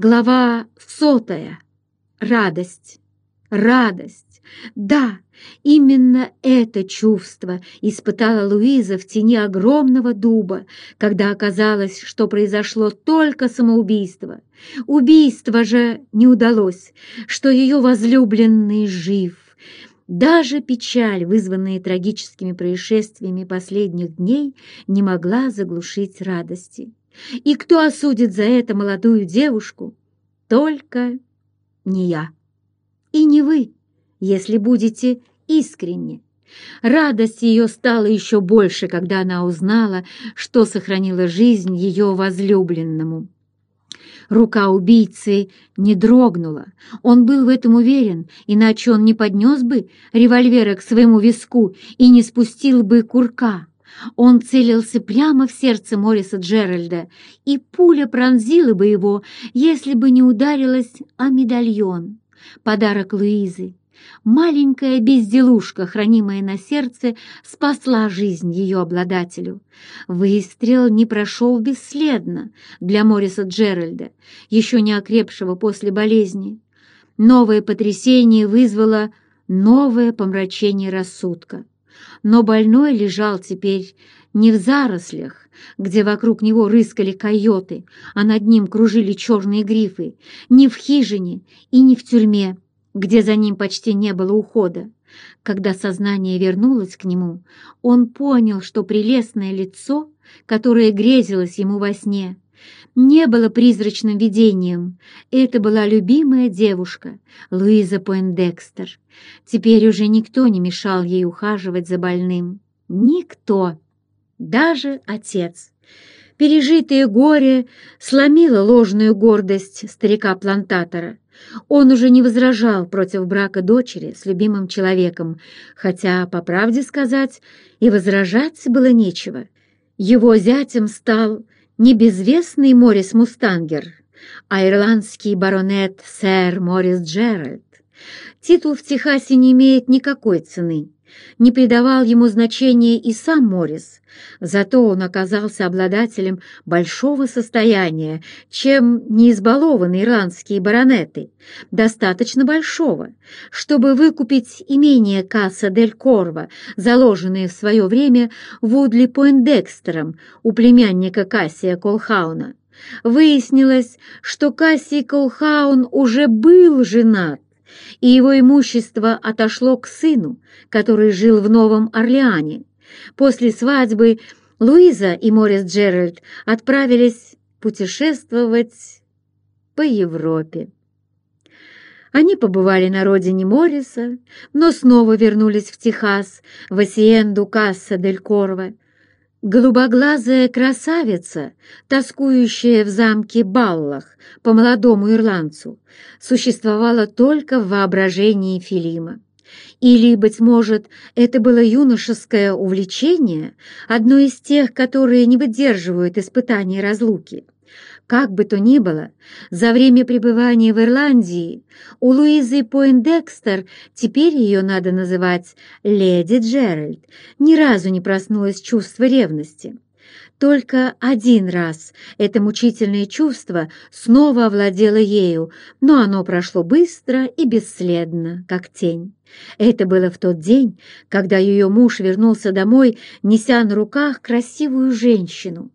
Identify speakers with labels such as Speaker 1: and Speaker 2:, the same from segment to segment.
Speaker 1: Глава сотая. Радость. Радость. Да, именно это чувство испытала Луиза в тени огромного дуба, когда оказалось, что произошло только самоубийство. Убийство же не удалось, что ее возлюбленный жив. Даже печаль, вызванная трагическими происшествиями последних дней, не могла заглушить радости. И кто осудит за это молодую девушку? Только не я. И не вы, если будете искренни. Радость ее стала еще больше, когда она узнала, что сохранила жизнь ее возлюбленному. Рука убийцы не дрогнула. Он был в этом уверен, иначе он не поднес бы револьвера к своему виску и не спустил бы курка. Он целился прямо в сердце Мориса Джеральда, и пуля пронзила бы его, если бы не ударилась о медальон. Подарок Луизы. Маленькая безделушка, хранимая на сердце, спасла жизнь ее обладателю. Выстрел не прошел бесследно для Мориса Джеральда, еще не окрепшего после болезни. Новое потрясение вызвало новое помрачение рассудка но больной лежал теперь не в зарослях, где вокруг него рыскали койоты, а над ним кружили черные грифы, не в хижине и не в тюрьме, где за ним почти не было ухода. Когда сознание вернулось к нему, он понял, что прелестное лицо, которое грезилось ему во сне, не было призрачным видением. Это была любимая девушка, Луиза Пойндекстер. Теперь уже никто не мешал ей ухаживать за больным. Никто. Даже отец. Пережитое горе сломило ложную гордость старика-плантатора. Он уже не возражал против брака дочери с любимым человеком, хотя, по правде сказать, и возражать было нечего. Его зятем стал не безвестный Морис Мустангер, а ирландский баронет сэр Морис Джеральд. Титул в Техасе не имеет никакой цены. Не придавал ему значения и сам Морис, зато он оказался обладателем большого состояния, чем не избалованные ирландские баронеты, достаточно большого, чтобы выкупить имение Каса дель Корво, заложенное в свое время Вудли Пойндекстером у племянника Кассия Колхауна. Выяснилось, что Кассий Колхаун уже был женат, и его имущество отошло к сыну, который жил в Новом Орлеане. После свадьбы Луиза и Морис Джеральд отправились путешествовать по Европе. Они побывали на родине Морриса, но снова вернулись в Техас, в Асиенду Касса дель Корво, Голубоглазая красавица, тоскующая в замке Баллах по молодому ирландцу, существовала только в воображении Филима. Или, быть может, это было юношеское увлечение, одно из тех, которые не выдерживают испытаний разлуки. Как бы то ни было, за время пребывания в Ирландии у Луизы Пойндекстер, теперь ее надо называть леди Джеральд, ни разу не проснулось чувство ревности. Только один раз это мучительное чувство снова овладело ею, но оно прошло быстро и бесследно, как тень. Это было в тот день, когда ее муж вернулся домой, неся на руках красивую женщину.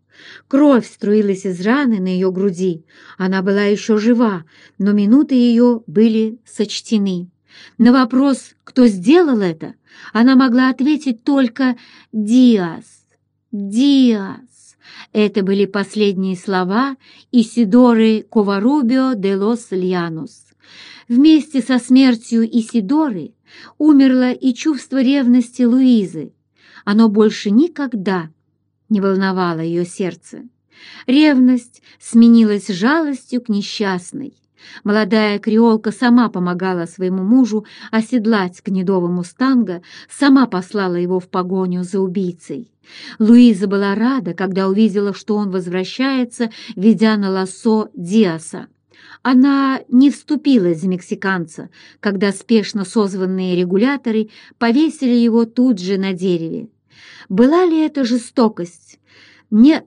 Speaker 1: Кровь струилась из раны на ее груди. Она была еще жива, но минуты ее были сочтены. На вопрос, кто сделал это, она могла ответить только «Диас! Диас!». Это были последние слова Исидоры Коварубио де лос Льянус. Вместе со смертью Исидоры умерло и чувство ревности Луизы. Оно больше никогда не волновало ее сердце. Ревность сменилась жалостью к несчастной. Молодая креолка сама помогала своему мужу оседлать гнедого мустанга, сама послала его в погоню за убийцей. Луиза была рада, когда увидела, что он возвращается, ведя на лосо Диаса. Она не вступилась за мексиканца, когда спешно созванные регуляторы повесили его тут же на дереве. Была ли это жестокость? Нет,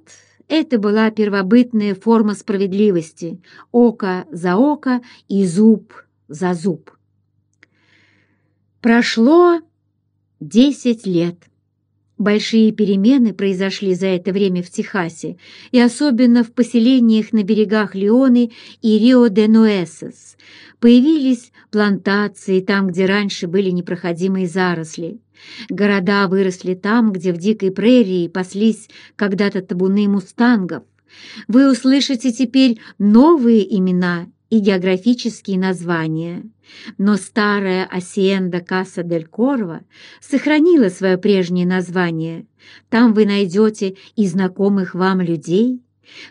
Speaker 1: Это была первобытная форма справедливости – око за око и зуб за зуб. Прошло десять лет. Большие перемены произошли за это время в Техасе, и особенно в поселениях на берегах Леоны и Рио-де-Нуэсос. Появились плантации там, где раньше были непроходимые заросли. Города выросли там, где в дикой прерии паслись когда-то табуны мустангов. Вы услышите теперь новые имена и географические названия. Но старая Асиенда Каса дель Корво сохранила свое прежнее название. Там вы найдете и знакомых вам людей.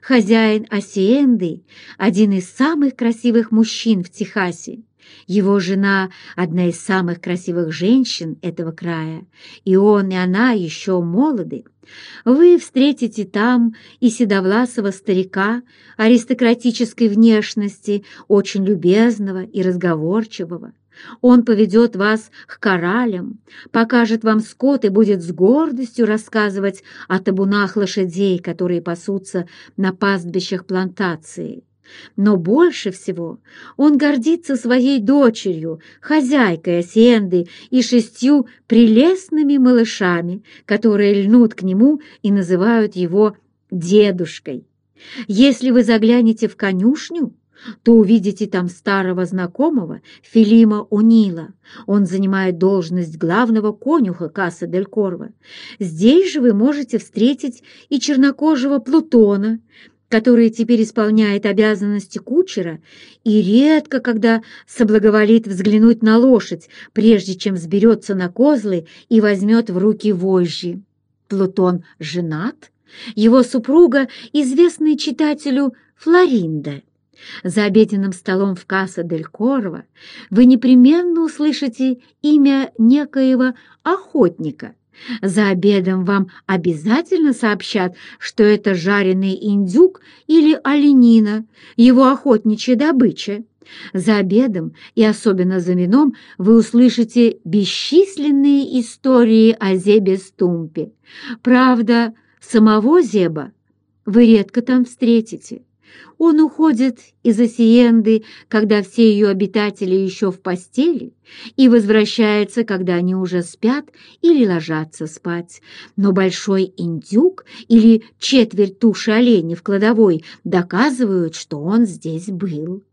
Speaker 1: Хозяин Асиенды – один из самых красивых мужчин в Техасе. Его жена – одна из самых красивых женщин этого края, и он и она еще молоды. Вы встретите там и седовласого старика аристократической внешности, очень любезного и разговорчивого. Он поведет вас к коралям, покажет вам скот и будет с гордостью рассказывать о табунах лошадей, которые пасутся на пастбищах плантации. Но больше всего он гордится своей дочерью, хозяйкой Асиенды и шестью прелестными малышами, которые льнут к нему и называют его дедушкой. Если вы заглянете в конюшню, то увидите там старого знакомого Филима Унила. Он занимает должность главного конюха Касса Дель Корво. Здесь же вы можете встретить и чернокожего Плутона, который теперь исполняет обязанности кучера и редко когда соблаговолит взглянуть на лошадь, прежде чем взберется на козлы и возьмет в руки вожжи. Плутон женат, его супруга, известная читателю Флоринда. За обеденным столом в Касса дель Корво вы непременно услышите имя некоего охотника – за обедом вам обязательно сообщат, что это жареный индюк или оленина, его охотничья добыча. За обедом и особенно за вином вы услышите бесчисленные истории о Зебе Стумпе. Правда, самого Зеба вы редко там встретите. Он уходит из Осиенды, когда все ее обитатели еще в постели, и возвращается, когда они уже спят или ложатся спать. Но большой индюк или четверть туши оленя в кладовой доказывают, что он здесь был.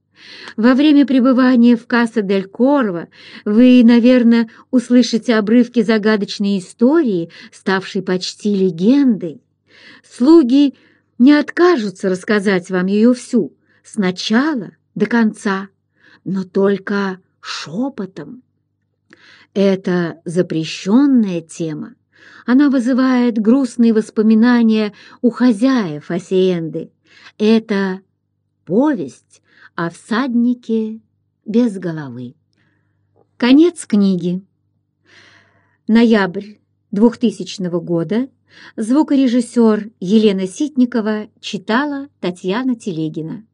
Speaker 1: Во время пребывания в Касса-дель-Корво вы, наверное, услышите обрывки загадочной истории, ставшей почти легендой. Слуги – не откажутся рассказать вам ее всю, с начала до конца, но только шепотом. Это запрещенная тема. Она вызывает грустные воспоминания у хозяев Осиенды. Это повесть о всаднике без головы. Конец книги. Ноябрь 2000 года. Звукорежиссер Елена Ситникова читала Татьяна Телегина.